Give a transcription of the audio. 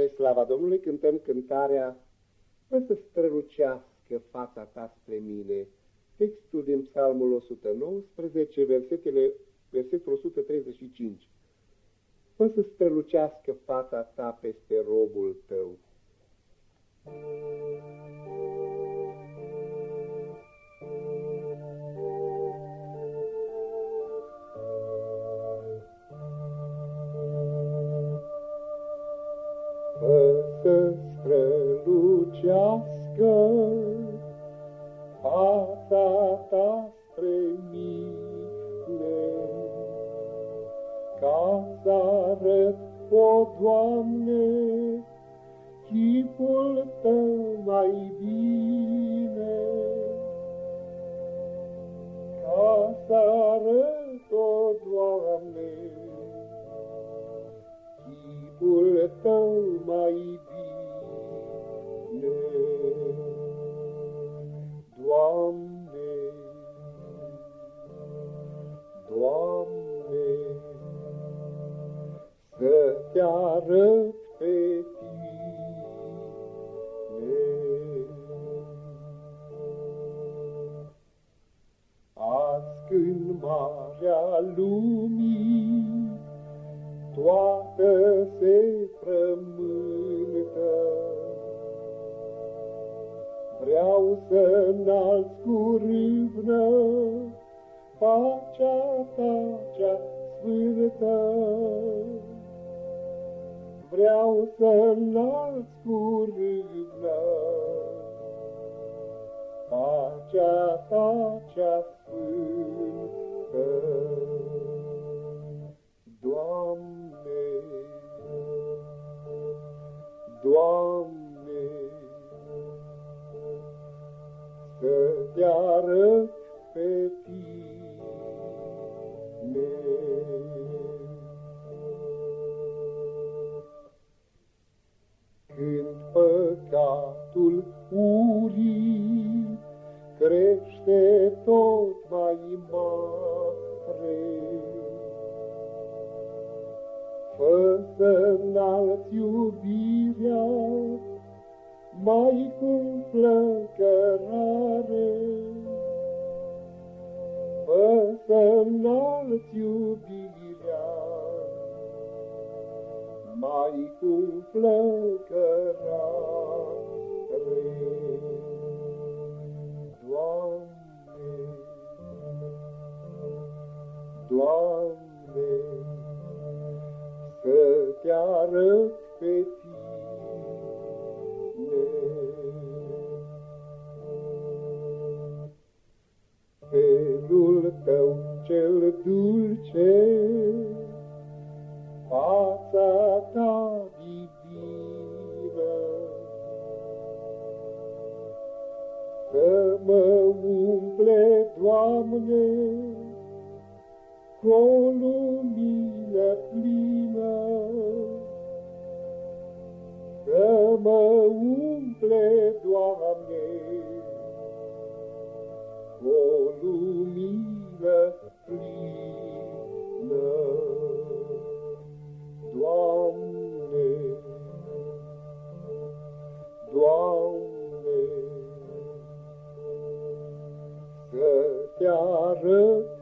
Spre slava Domnului cântăm cântarea Fă să strălucească fata ta spre mine. Textul din Psalmul 119, versetele, versetul 135. Fă să strălucească fata ta peste robul tău. Fă să strălucească fața ta spre mine, ca să arăt, o Doamne, chipul Tău mai bine. Ca să arăt, o Doamne, chipul Tău mai bine. Doamne, Doamne, să te arăt pe tine. Azi când marea lumii toată se frământă, Vreau să înalț cu râvnă pacea ta cea sfântă. Vreau să înalț cu râvnă pacea ta cea sfântă. Doamne, să te arăt pe tine. Când păcatul urii crește tot mai mare, Fă să înalți iubirea mai cu flăcărare. Fă să înalți iubirea mai cu flăcărare. Doamne, Doamne, să te arăt pe tine. Felul tău cel dulce, fața ta divină, să mă umple, Doamne, cu o lumină plină, mă umple, Doamne, cu o lumină plină. Doamne, Doamne, să te arăt